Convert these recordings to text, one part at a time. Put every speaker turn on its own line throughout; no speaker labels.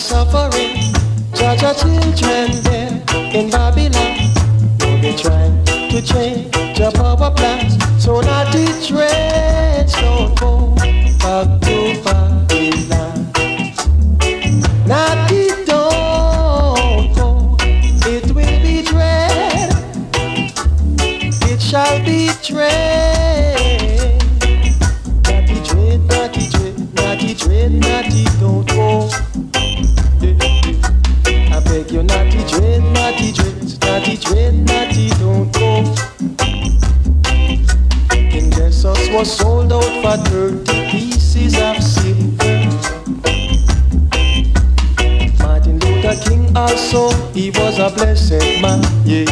Suffering. Judge our children there in Babylon. Now they try to change your power plans. So not the trades don't go back to Babylon. Not the don't go. It will be dread. It shall be dread. Was sold out for 30 pieces of silver. Martin Luther King also, he was a blessed man, yeah.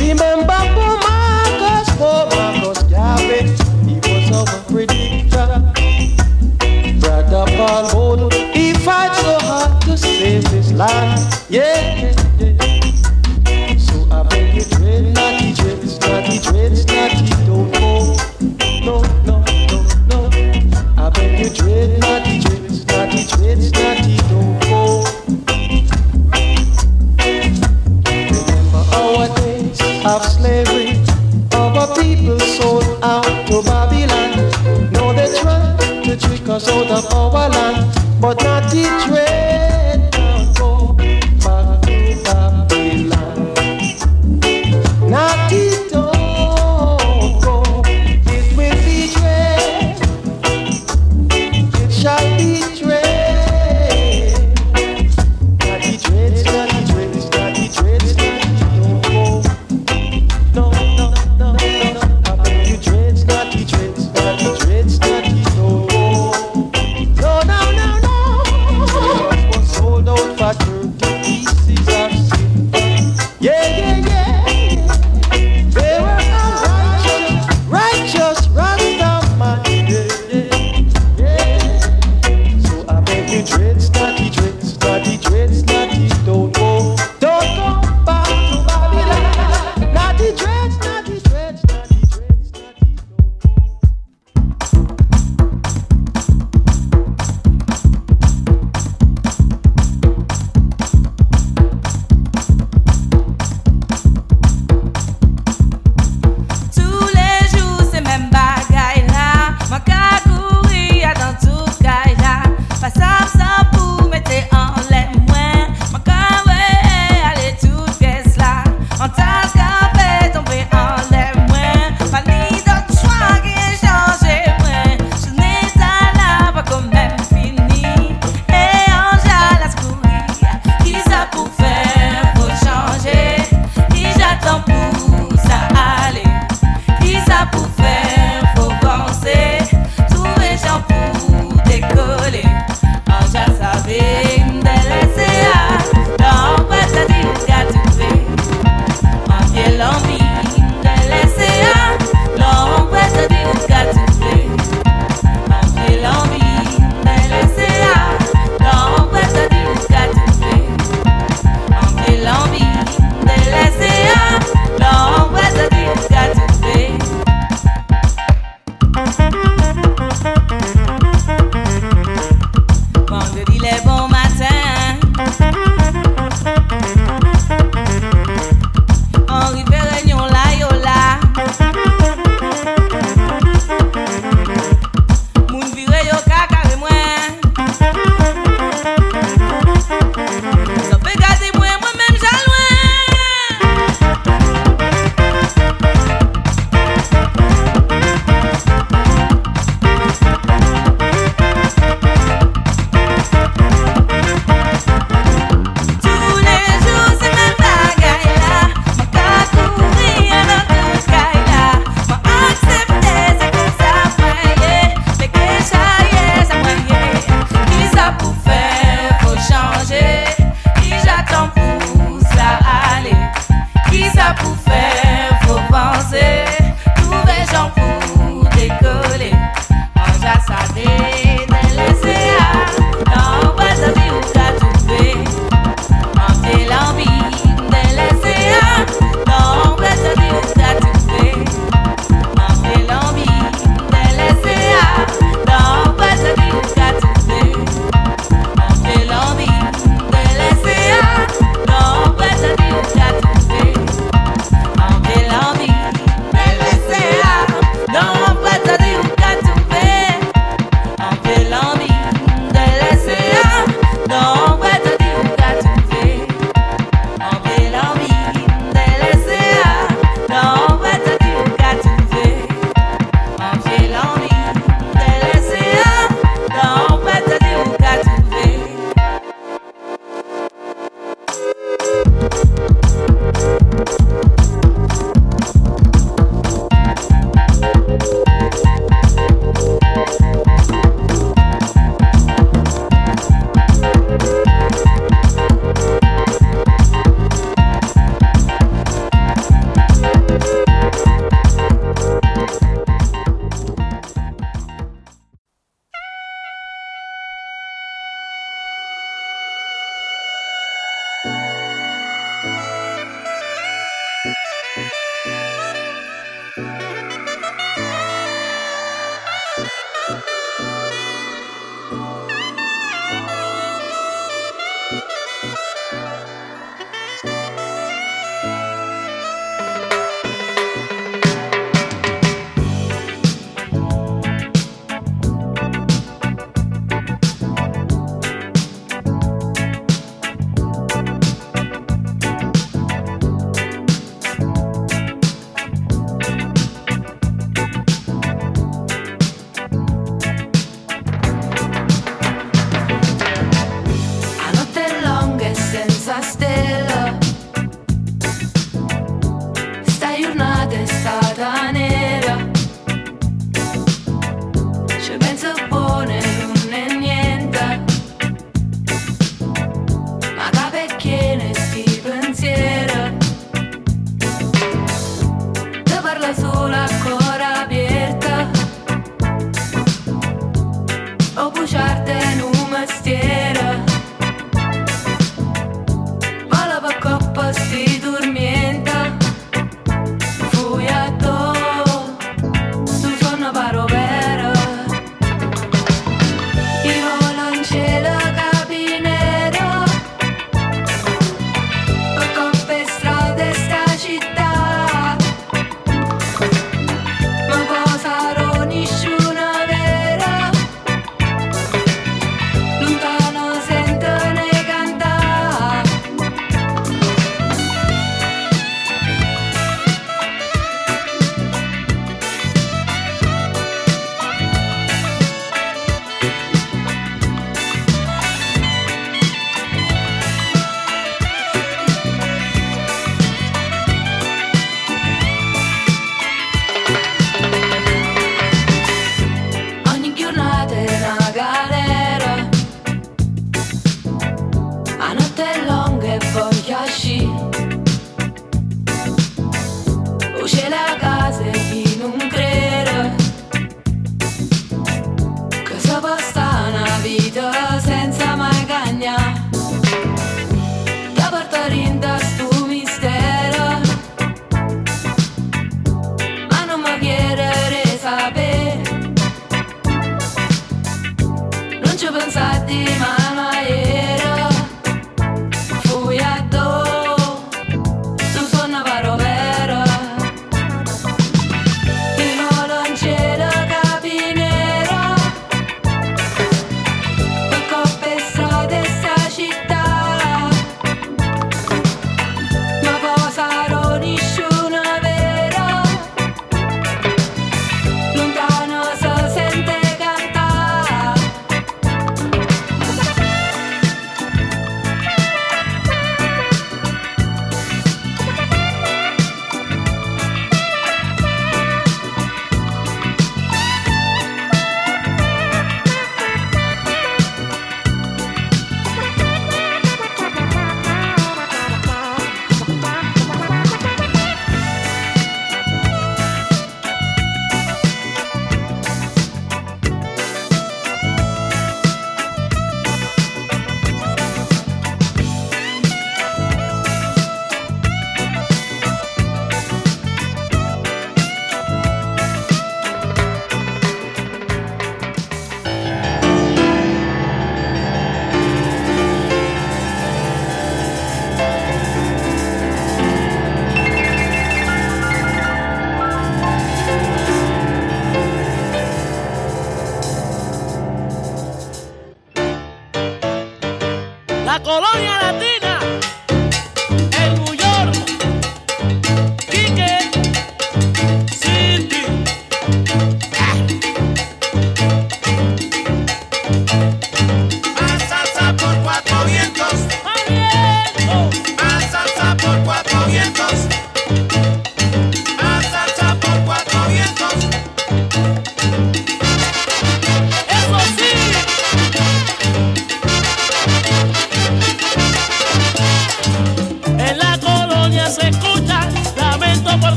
Remember poor Marcus, poor Marcus Garvey, he was our predictor. Brother Paul Bogle, he fight so hard to save his yeah, yeah, of our but not the trade.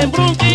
en bronca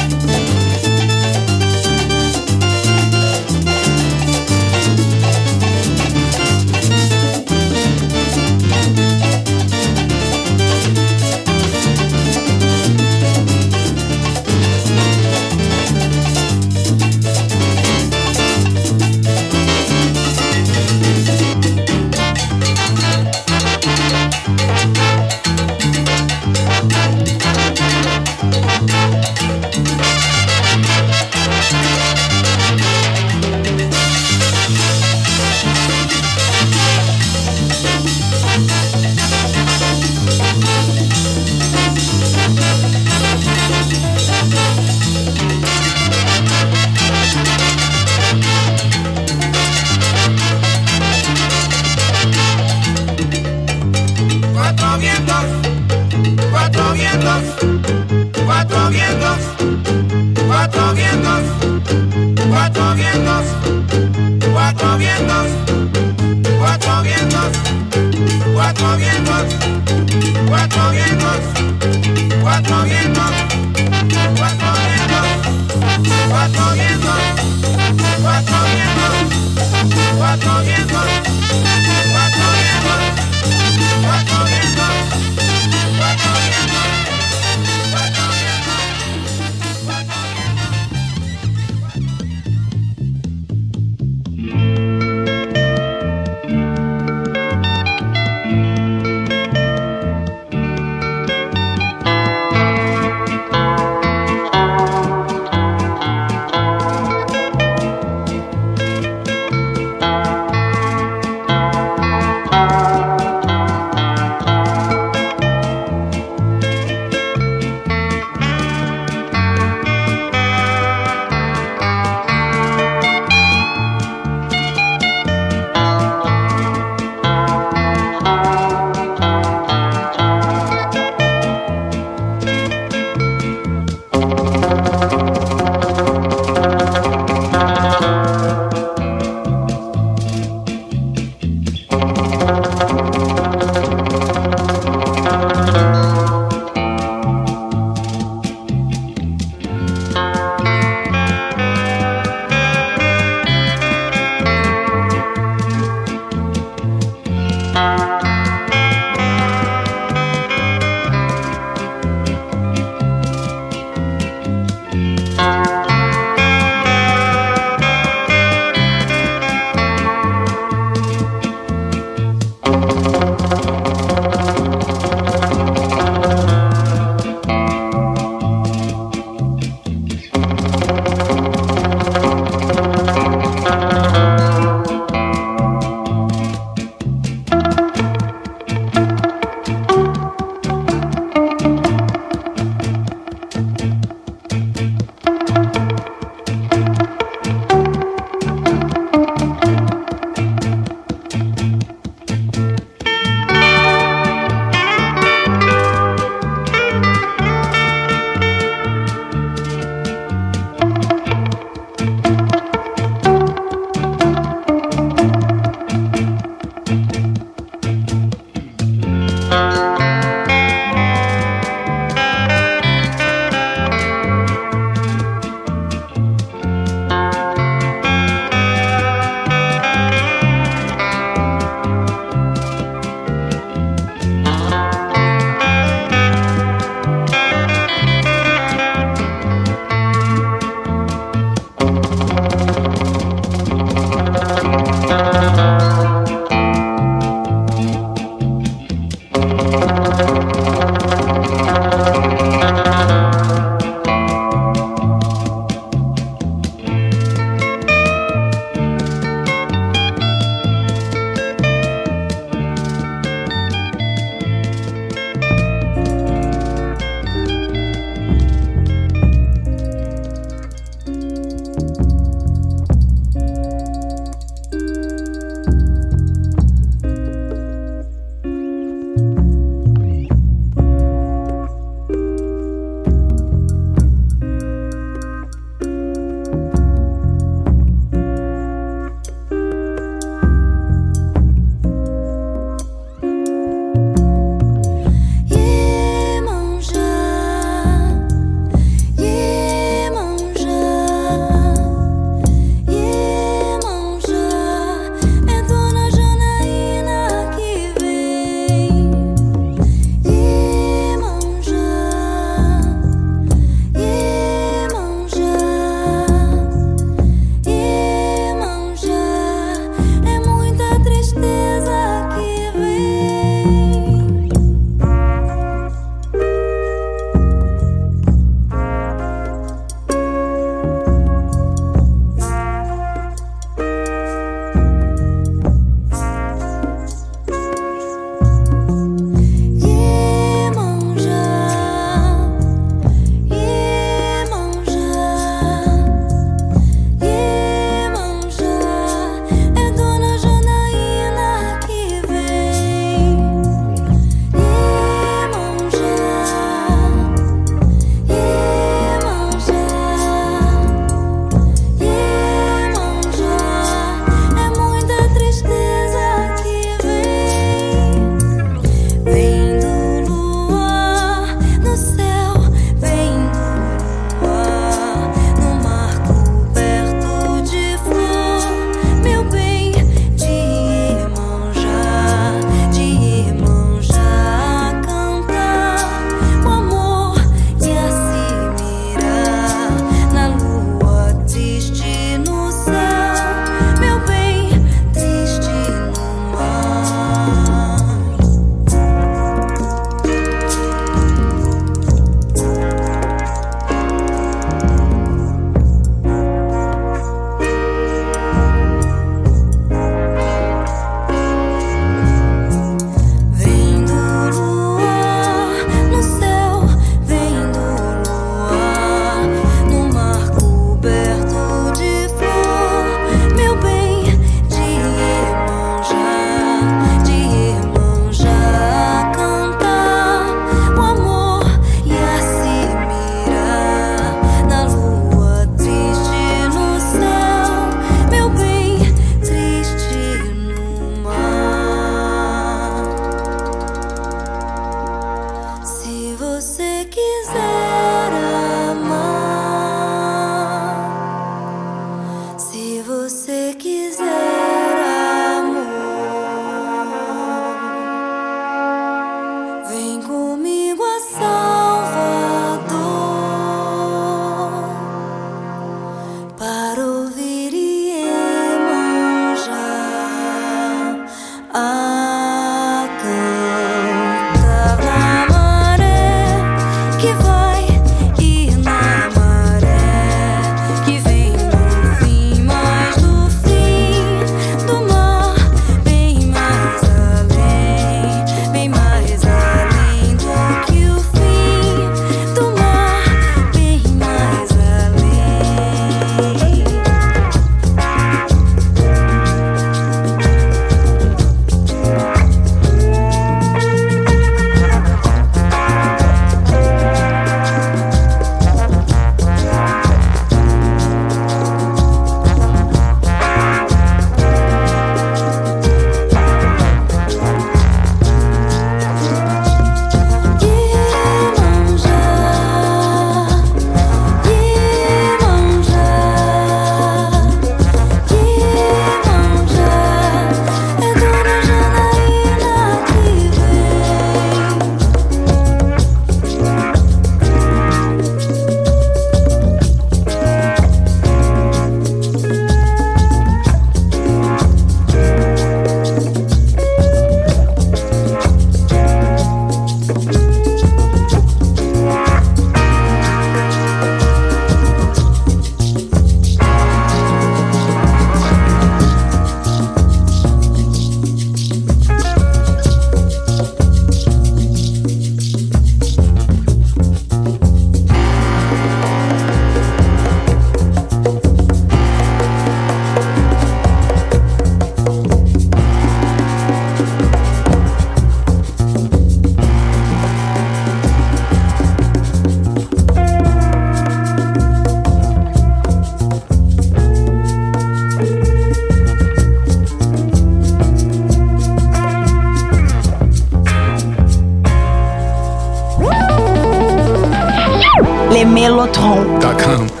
lemelotron.com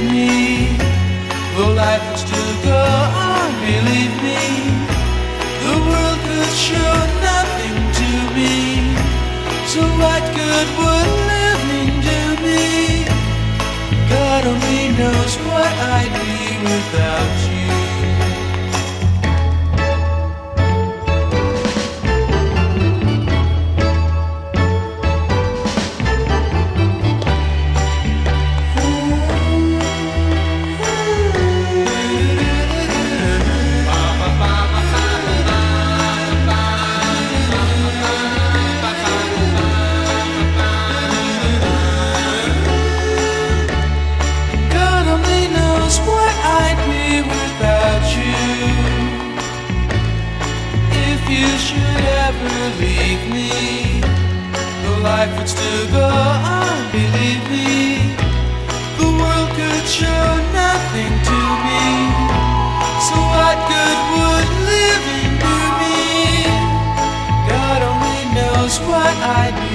me,
in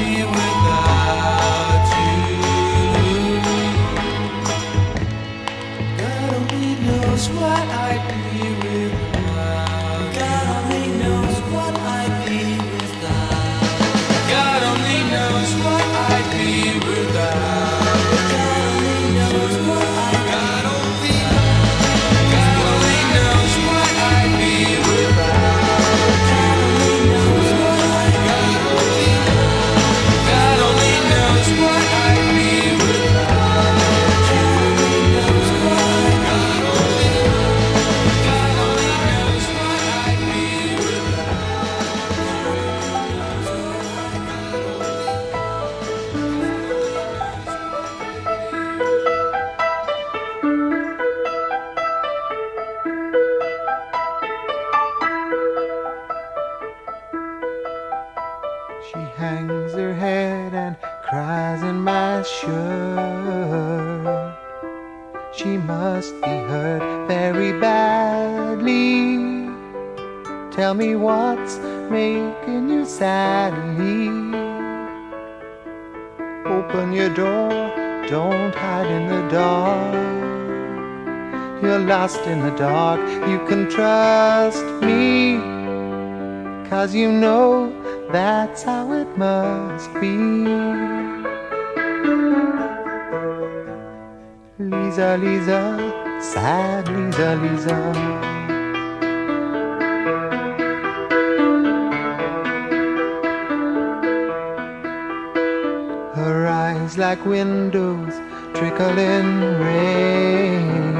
eyes like windows trickling rain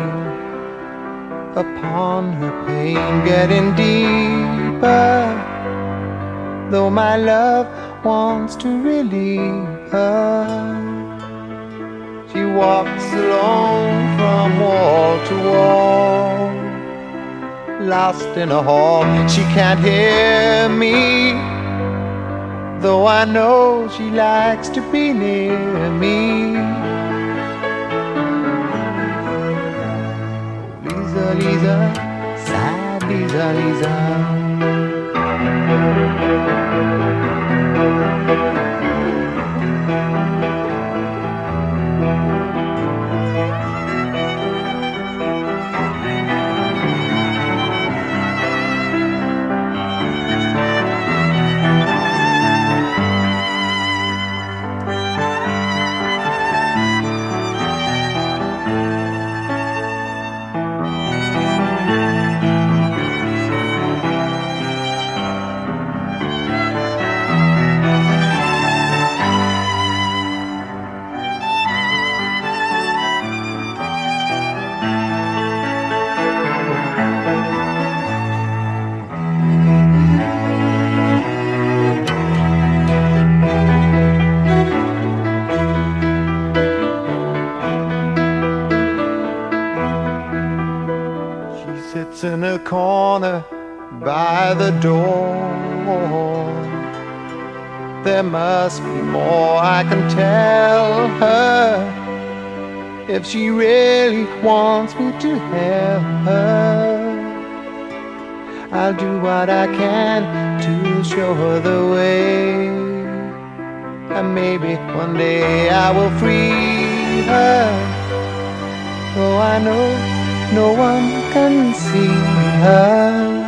upon her pain getting deeper. Though my love wants to relieve her, she walks alone from wall to wall, lost in a hall. She can't hear me, though I know she likes to be near me. Lisa, Lisa, sad Lisa, Lisa. By the door. There must be more I can tell her if she really wants me to help her. I'll do what I can to show her the way. And maybe one day I will free her. Though I know no one can see her.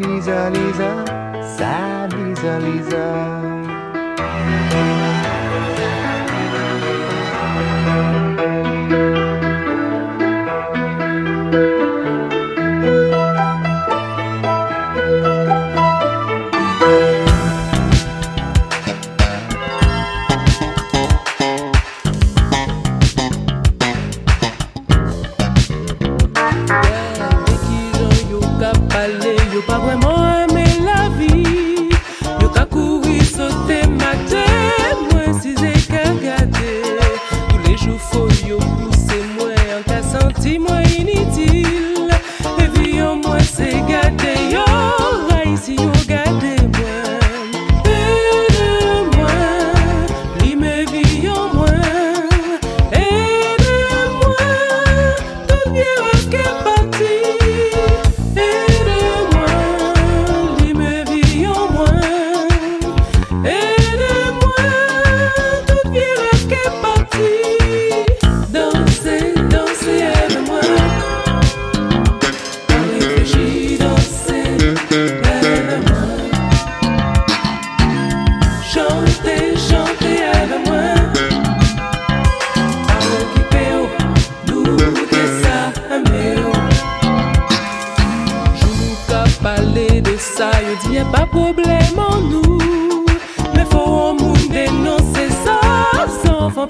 Lisa, Lisa, sad Lisa, Lisa.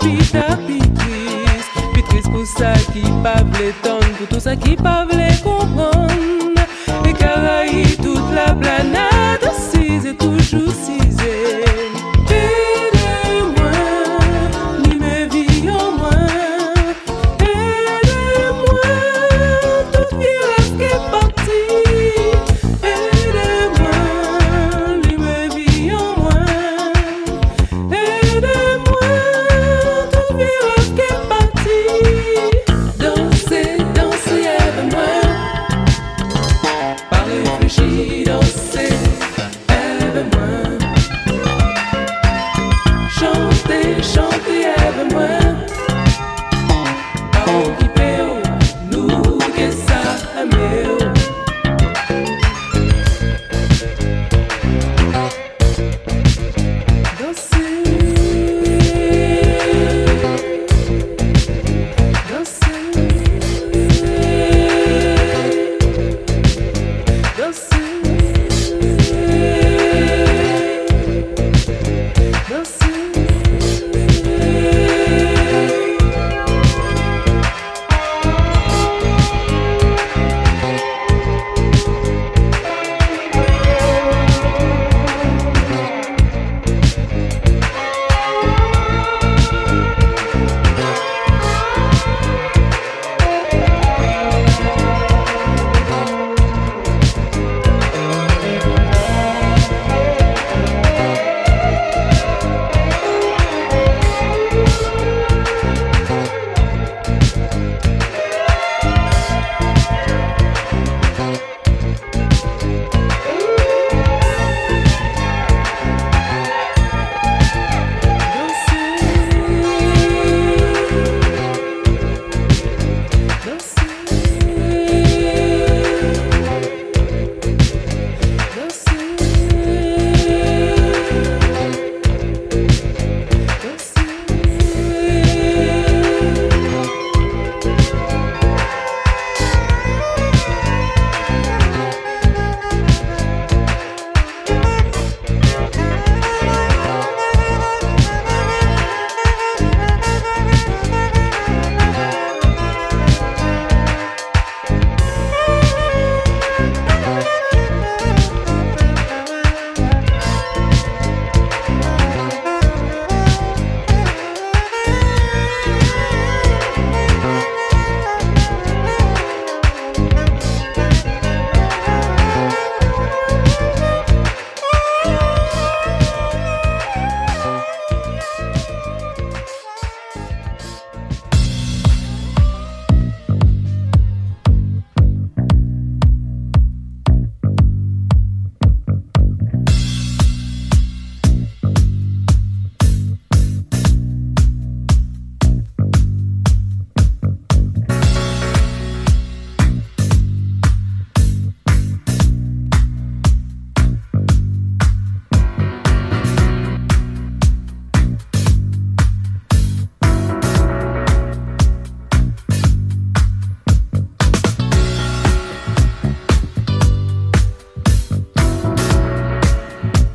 She don't say everyone.